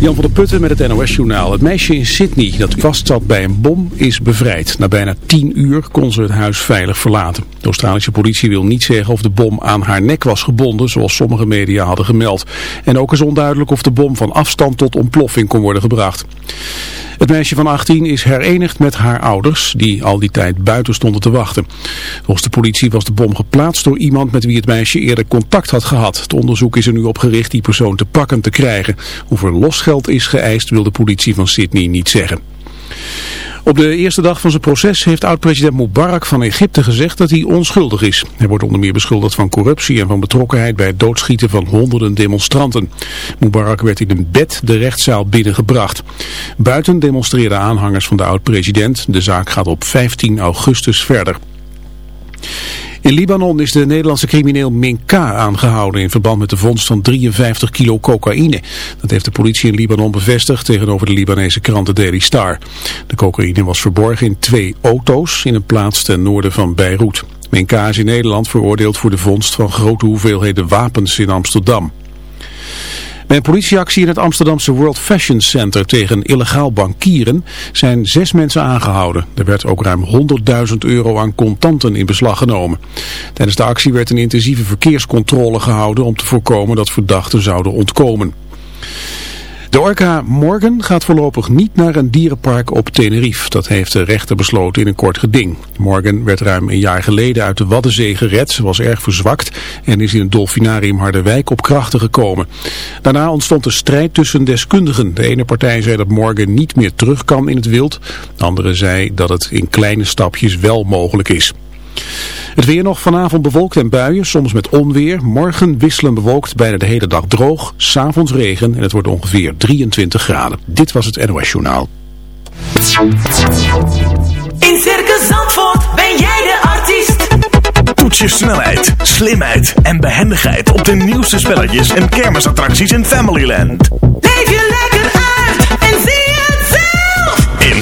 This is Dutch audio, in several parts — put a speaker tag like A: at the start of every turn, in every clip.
A: Jan van der Putten met het NOS-journaal. Het meisje in Sydney dat vastzat bij een bom is bevrijd. Na bijna tien uur kon ze het huis veilig verlaten. De Australische politie wil niet zeggen of de bom aan haar nek was gebonden, zoals sommige media hadden gemeld. En ook is onduidelijk of de bom van afstand tot ontploffing kon worden gebracht. Het meisje van 18 is herenigd met haar ouders, die al die tijd buiten stonden te wachten. Volgens de politie was de bom geplaatst door iemand met wie het meisje eerder contact had gehad. Het onderzoek is er nu op gericht die persoon te pakken te krijgen. Of er is geëist wil de politie van Sydney niet zeggen. Op de eerste dag van zijn proces heeft oud-president Mubarak van Egypte gezegd dat hij onschuldig is. Hij wordt onder meer beschuldigd van corruptie en van betrokkenheid bij het doodschieten van honderden demonstranten. Mubarak werd in een bed de rechtszaal binnengebracht. Buiten demonstreerden aanhangers van de oud-president. De zaak gaat op 15 augustus verder. In Libanon is de Nederlandse crimineel Minka aangehouden in verband met de vondst van 53 kilo cocaïne. Dat heeft de politie in Libanon bevestigd tegenover de Libanese krant de Daily Star. De cocaïne was verborgen in twee auto's in een plaats ten noorden van Beirut. Minka is in Nederland veroordeeld voor de vondst van grote hoeveelheden wapens in Amsterdam. Bij een politieactie in het Amsterdamse World Fashion Center tegen illegaal bankieren zijn zes mensen aangehouden. Er werd ook ruim 100.000 euro aan contanten in beslag genomen. Tijdens de actie werd een intensieve verkeerscontrole gehouden om te voorkomen dat verdachten zouden ontkomen. De orka Morgan gaat voorlopig niet naar een dierenpark op Tenerife. Dat heeft de rechter besloten in een kort geding. Morgan werd ruim een jaar geleden uit de Waddenzee gered. Ze was erg verzwakt en is in het dolfinarium Harderwijk op krachten gekomen. Daarna ontstond een strijd tussen deskundigen. De ene partij zei dat Morgan niet meer terug kan in het wild. De andere zei dat het in kleine stapjes wel mogelijk is. Het weer nog vanavond bewolkt en buien, soms met onweer. Morgen wisselen bewolkt, bijna de hele dag droog. S'avonds regen en het wordt ongeveer 23 graden. Dit was het NOS Journaal.
B: In Circus Zandvoort ben jij de artiest.
C: Toets je snelheid, slimheid en behendigheid op de nieuwste spelletjes en kermisattracties in Familyland.
B: Leef je lekker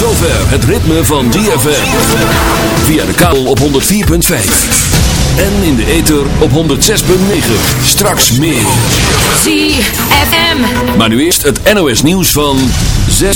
D: Zover het ritme van ZFM. Via de kabel op 104.5. En in de ether op 106.9. Straks meer.
E: ZFM.
D: Maar nu eerst het NOS nieuws van 6.